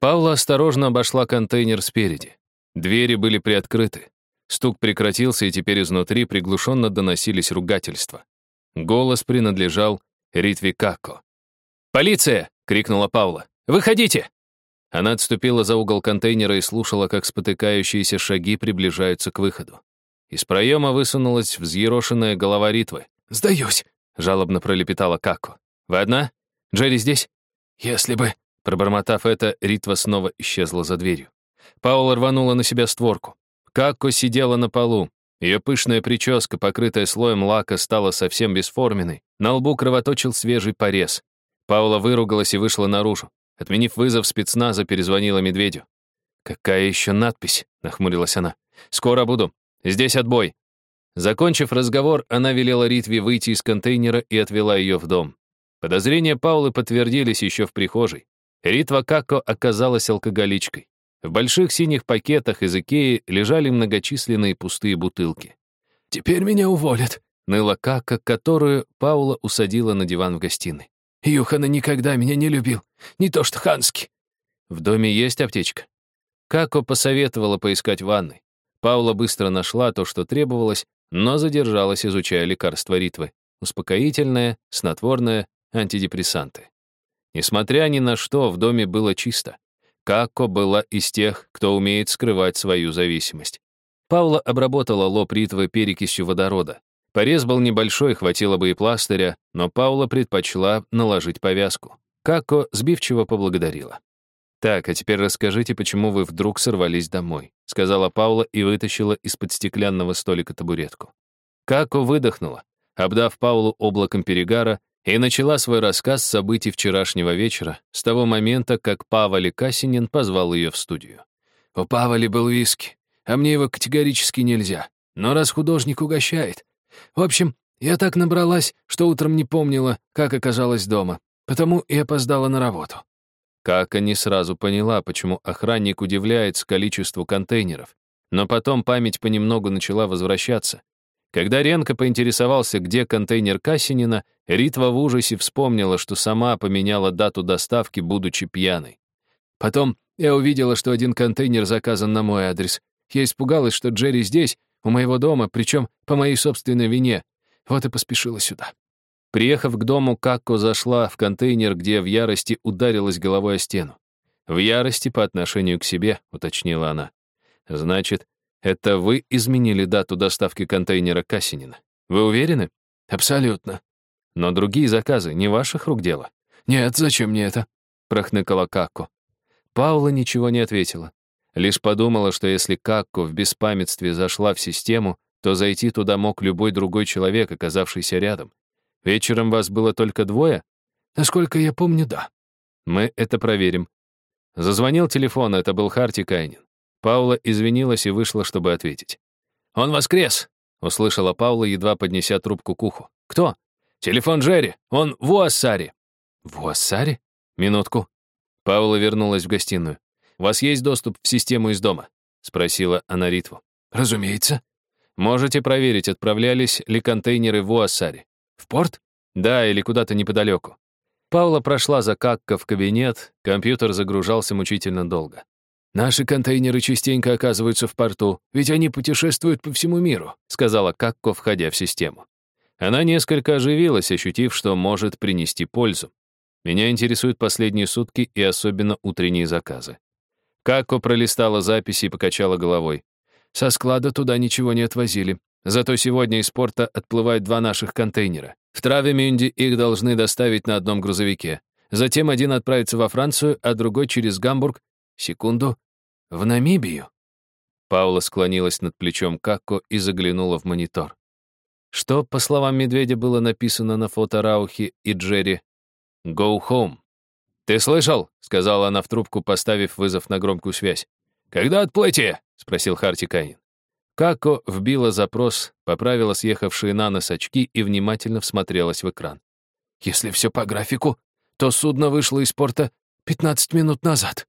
Паула осторожно обошла контейнер спереди. Двери были приоткрыты. Стук прекратился, и теперь изнутри приглушенно доносились ругательства. Голос принадлежал Ритви Какко. «Полиция!» — крикнула Паула. «Выходите!» Она отступила за угол контейнера и слушала, как спотыкающиеся шаги приближаются к выходу. Из проема высунулась взъерошенная голова Ритвы. «Сдаюсь!» — жалобно пролепетала Какко. «Вы одна? Джерри здесь?» «Если бы...» Пробормотав это, Ритва снова исчезла за дверью. Паула рванула на себя створку. Какко сидела на полу. Ее пышная прическа, покрытая слоем лака, стала совсем бесформенной. На лбу кровоточил свежий порез. Паула выругалась и вышла наружу. Отменив вызов спецназа, перезвонила медведю. «Какая еще надпись?» — нахмурилась она. «Скоро буду. Здесь отбой». Закончив разговор, она велела Ритве выйти из контейнера и отвела ее в дом. Подозрения Паулы подтвердились еще в прихожей. Ритва Како оказалась алкоголичкой. В больших синих пакетах из Икеи лежали многочисленные пустые бутылки. «Теперь меня уволят», — ныла Кака, которую Паула усадила на диван в гостиной. «Юхана никогда меня не любил, не то что Хански». «В доме есть аптечка?» Како посоветовала поискать ванной. Паула быстро нашла то, что требовалось, но задержалась, изучая лекарства Ритвы. Успокоительное, снотворное, антидепрессанты. Несмотря ни на что, в доме было чисто. Какко была из тех, кто умеет скрывать свою зависимость. Паула обработала лоб Ритвы перекисью водорода. Порез был небольшой, хватило бы и пластыря, но Паула предпочла наложить повязку. Какко сбивчиво поблагодарила. «Так, а теперь расскажите, почему вы вдруг сорвались домой», сказала Паула и вытащила из-под стеклянного столика табуретку. Како выдохнула, обдав Паулу облаком перегара, и начала свой рассказ с событий вчерашнего вечера, с того момента, как Павали Касинин позвал ее в студию. «У Павали был виски, а мне его категорически нельзя. Но раз художник угощает. В общем, я так набралась, что утром не помнила, как оказалась дома, потому и опоздала на работу». Кака не сразу поняла, почему охранник удивляется количеству контейнеров, но потом память понемногу начала возвращаться. Когда Ренко поинтересовался, где контейнер Касинина, Ритва в ужасе вспомнила, что сама поменяла дату доставки, будучи пьяной. Потом я увидела, что один контейнер заказан на мой адрес. Я испугалась, что Джерри здесь, у моего дома, причем по моей собственной вине. Вот и поспешила сюда. Приехав к дому, Какко зашла в контейнер, где в ярости ударилась головой о стену. «В ярости по отношению к себе», — уточнила она. «Значит, это вы изменили дату доставки контейнера Касинина? Вы уверены?» «Абсолютно». «Но другие заказы не ваших рук дело?» «Нет, зачем мне это?» — прохныкала Какко. Паула ничего не ответила. Лишь подумала, что если Какко в беспамятстве зашла в систему, то зайти туда мог любой другой человек, оказавшийся рядом. Вечером вас было только двое? Насколько я помню, да. Мы это проверим. Зазвонил телефон, это был Харти Кайнин. Паула извинилась и вышла, чтобы ответить. «Он воскрес!» — услышала Паула, едва поднеся трубку к уху. «Кто?» «Телефон Джерри. Он в Уассаре». «В Уассаре?» «Минутку». Паула вернулась в гостиную. «У вас есть доступ в систему из дома?» — спросила она Ритву. «Разумеется». «Можете проверить, отправлялись ли контейнеры в Уассаре?» «В порт?» «Да, или куда-то неподалеку». Паула прошла за Какко в кабинет, компьютер загружался мучительно долго. «Наши контейнеры частенько оказываются в порту, ведь они путешествуют по всему миру», сказала Какко, входя в систему. Она несколько оживилась, ощутив, что может принести пользу. Меня интересуют последние сутки и особенно утренние заказы. Какко пролистала записи и покачала головой. «Со склада туда ничего не отвозили. Зато сегодня из порта отплывают два наших контейнера. В Травемюнде их должны доставить на одном грузовике. Затем один отправится во Францию, а другой через Гамбург. Секунду. В Намибию. Паула склонилась над плечом Какко и заглянула в монитор. Что, по словам Медведя, было написано на фото Раухи и Джерри? «Go home». «Ты слышал?» — сказала она в трубку, поставив вызов на громкую связь. «Когда отплытие?» — спросил Харти Кайнин. Како вбила запрос, поправила съехавшие на нос очки и внимательно всмотрелась в экран. «Если все по графику, то судно вышло из порта 15 минут назад».